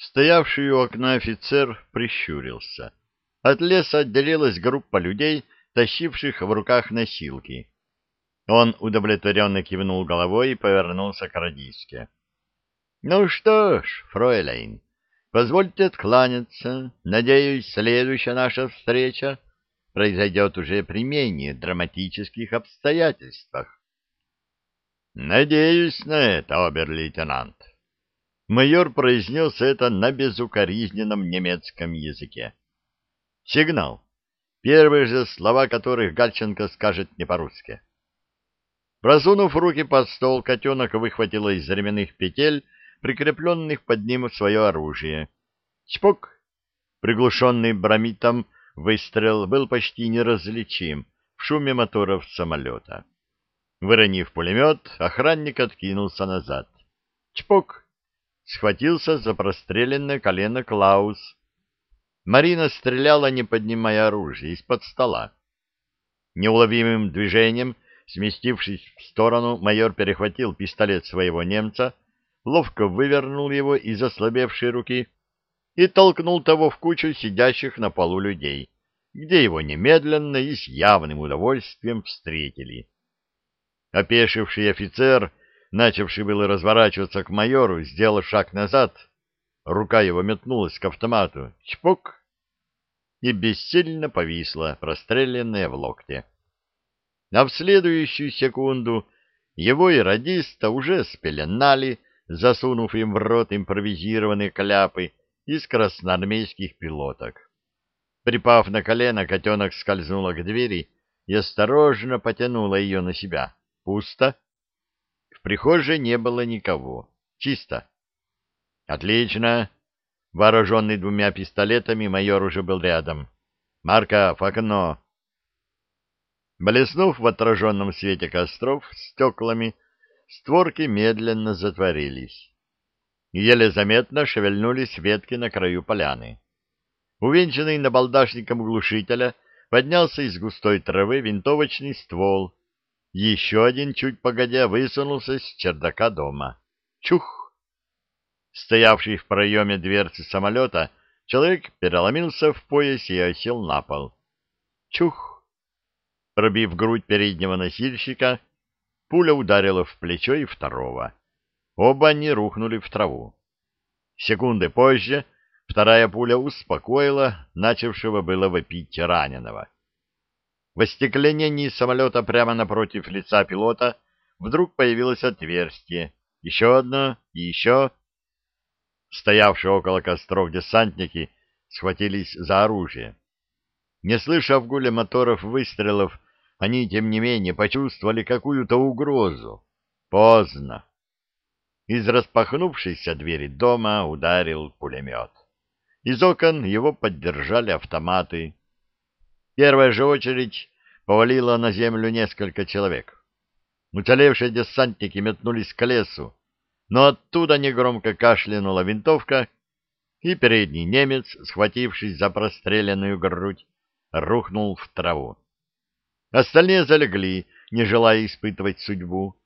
Стоявший у окна офицер прищурился. От леса отделилась группа людей, тащивших в руках носилки. Он удовлетворенно кивнул головой и повернулся к радистке. — Ну что ж, фройляйн, позвольте откланяться. Надеюсь, следующая наша встреча произойдет уже при менее драматических обстоятельствах. — Надеюсь на это, обер-лейтенант. Майор произнес это на безукоризненном немецком языке. Сигнал. Первые же слова которых Гальченко скажет не по-русски. Просунув руки под стол, котенок выхватила из ременных петель, прикрепленных под ним свое оружие. Чпок! Приглушенный бромитом выстрел был почти неразличим в шуме моторов самолета. Выронив пулемет, охранник откинулся назад. Чпок! Схватился за простреленное колено Клаус. Марина стреляла, не поднимая оружие, из-под стола. Неуловимым движением, сместившись в сторону, майор перехватил пистолет своего немца, ловко вывернул его из ослабевшей руки и толкнул того в кучу сидящих на полу людей, где его немедленно и с явным удовольствием встретили. Опешивший офицер начавший было разворачиваться к майору, сделал шаг назад. Рука его метнулась к автомату. Чпок! И бессильно повисла, простреленная в локте. А в следующую секунду его и радиста уже спеленали, засунув им в рот импровизированные кляпы из красноармейских пилоток. Припав на колено, котенок скользнула к двери и осторожно потянула ее на себя. Пусто. В прихожей не было никого. Чисто. Отлично. Вооруженный двумя пистолетами, майор уже был рядом. Марков, окно. Блеснув в отраженном свете костров стеклами, створки медленно затворились. Еле заметно шевельнулись ветки на краю поляны. Увенчанный набалдашником глушителя поднялся из густой травы винтовочный ствол, еще один, чуть погодя, высунулся с чердака дома. Чух! Стоявший в проеме дверцы самолета, человек переломился в поясе и осел на пол. Чух! Пробив грудь переднего носильщика, пуля ударила в плечо и второго. Оба они рухнули в траву. Секунды позже вторая пуля успокоила начавшего было вопить раненого. В остекленении самолета прямо напротив лица пилота вдруг появилось отверстие. Еще одно и еще. Стоявшие около костров десантники схватились за оружие. Не слыша в гуле моторов выстрелов, они, тем не менее, почувствовали какую-то угрозу. Поздно. Из распахнувшейся двери дома ударил пулемет. Из окон его поддержали автоматы. Первая же очередь повалила на землю несколько человек. Уцелевшие десантники метнулись к лесу, но оттуда негромко кашлянула винтовка, и передний немец, схватившись за простреленную грудь, рухнул в траву. Остальные залегли, не желая испытывать судьбу.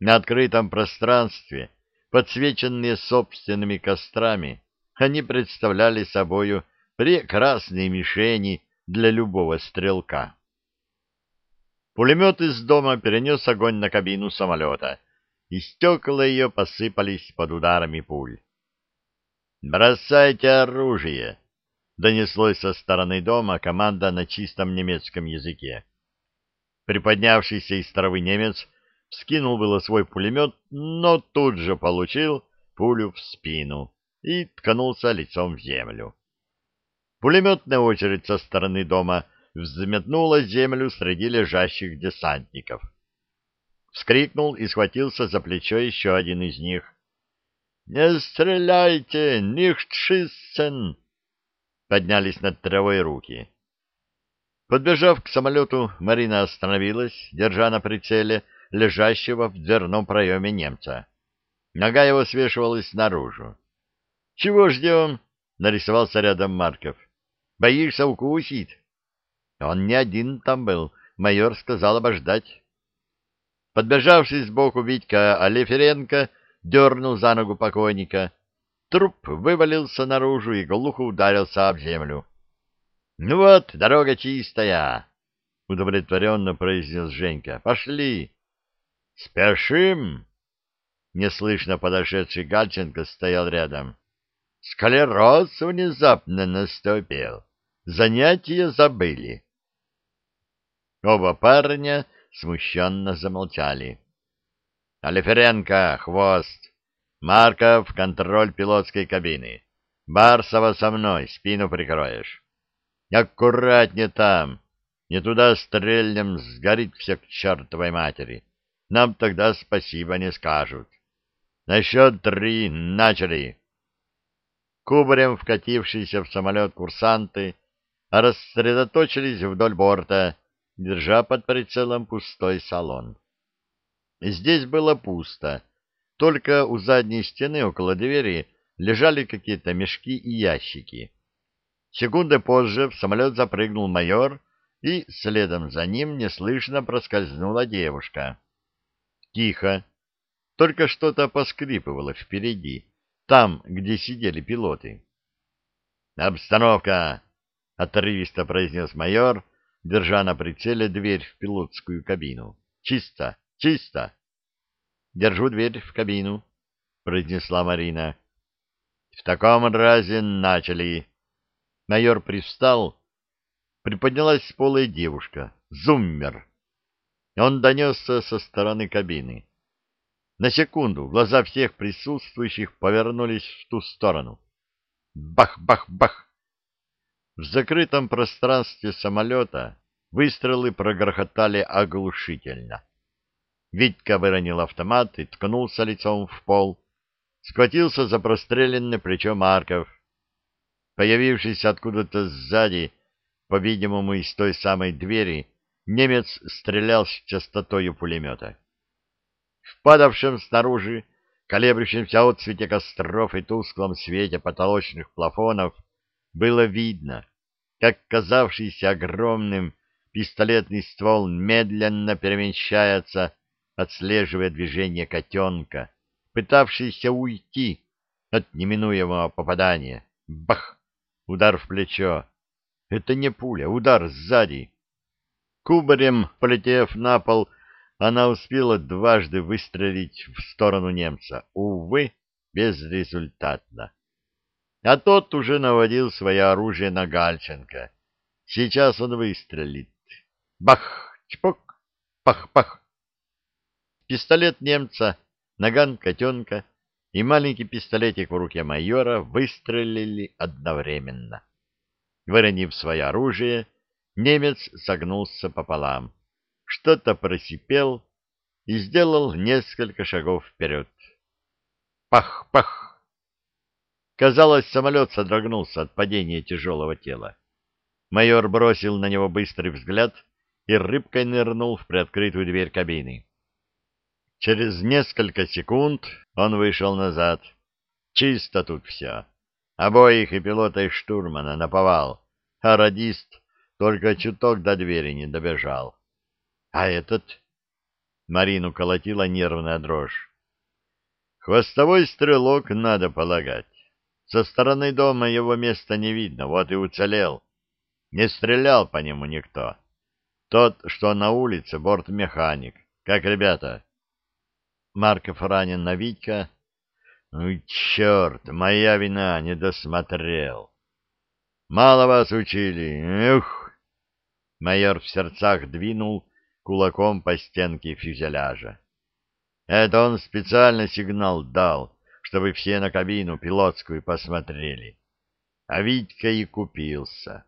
На открытом пространстве, подсвеченные собственными кострами, они представляли собою прекрасные мишени для любого стрелка. Пулемет из дома перенес огонь на кабину самолета, и стекла ее посыпались под ударами пуль. «Бросайте оружие!» — донеслось со стороны дома команда на чистом немецком языке. Приподнявшийся из травы немец вскинул было свой пулемет, но тут же получил пулю в спину и ткнулся лицом в землю. Пулеметная очередь со стороны дома — взметнула землю среди лежащих десантников. Вскрикнул и схватился за плечо еще один из них. «Не стреляйте! Нихтшиссен!» Поднялись над травой руки. Подбежав к самолету, Марина остановилась, держа на прицеле лежащего в дверном проеме немца. Нога его свешивалась наружу. «Чего ждем?» — нарисовался рядом Марков. «Боишься, укусить?» Он не один там был, майор сказал обождать. Подбежавший сбоку Витька Алеференко дернул за ногу покойника. Труп вывалился наружу и глухо ударился об землю. — Ну вот, дорога чистая, — удовлетворенно произнес Женька. — Пошли. — Спешим. Неслышно подошедший Гальченко стоял рядом. — Склероз внезапно наступил. Занятия забыли. Оба парня смущенно замолчали. — Алиференко, хвост! Марков, контроль пилотской кабины. Барсова со мной, спину прикроешь. Аккуратнее там. Не туда стрельнем, сгорит все к чертовой матери. Нам тогда спасибо не скажут. На счет три начали. Кубарем вкатившиеся в самолет курсанты рассредоточились вдоль борта, держа под прицелом пустой салон. Здесь было пусто только у задней стены около двери лежали какие-то мешки и ящики. Секунды позже в самолет запрыгнул майор, и следом за ним неслышно проскользнула девушка. Тихо. Только что-то поскрипывало впереди, там, где сидели пилоты. «Обстановка!» — отрывисто произнес майор, держа на прицеле дверь в пилотскую кабину. «Чисто! Чисто!» Держу дверь в кабину, — произнесла Марина. — В таком разе начали. Майор привстал. Приподнялась с пола девушка. Зуммер. Он донесся со стороны кабины. На секунду глаза всех присутствующих повернулись в ту сторону. Бах-бах-бах! В закрытом пространстве самолета выстрелы прогрохотали оглушительно. Витька выронил автомат и ткнулся лицом в пол. Схватился за простреленное плечо Марков. Появившийся откуда-то сзади, по-видимому, из той самой двери, немец стрелял с частотою пулемета. В падавшем снаружи, колеблющемся отцвете костров и тусклом свете потолочных плафонов, было видно, как казавшийся огромным пистолетный ствол медленно перемещается отслеживая движение котенка, пытавшийся уйти от неминуемого попадания. Бах! Удар в плечо. Это не пуля, удар сзади. Кубарем, полетев на пол, она успела дважды выстрелить в сторону немца. Увы, безрезультатно. А тот уже наводил свое оружие на Гальченко. Сейчас он выстрелит. Бах! Чпок! Пах-пах! Пистолет немца, наган котенка и маленький пистолетик в руке майора выстрелили одновременно. Выронив свое оружие, немец согнулся пополам, что-то просипел и сделал несколько шагов вперед. Пах-пах! Казалось, самолет содрогнулся от падения тяжелого тела. Майор бросил на него быстрый взгляд и рыбкой нырнул в приоткрытую дверь кабины. Через несколько секунд он вышел назад. Чисто тут все. Обоих и пилота, и штурмана наповал, а радист только чуток до двери не добежал. А этот... Марину колотила нервная дрожь. Хвостовой стрелок, надо полагать. Со стороны дома его места не видно, вот и уцелел. Не стрелял по нему никто. Тот, что на улице, бортмеханик. Как ребята? Марков ранен на Витька. Ну, черт, моя вина, не досмотрел. Мало вас учили, ух! Майор в сердцах двинул кулаком по стенке фюзеляжа. Это он специально сигнал дал, чтобы все на кабину пилотскую посмотрели. А Витька и купился.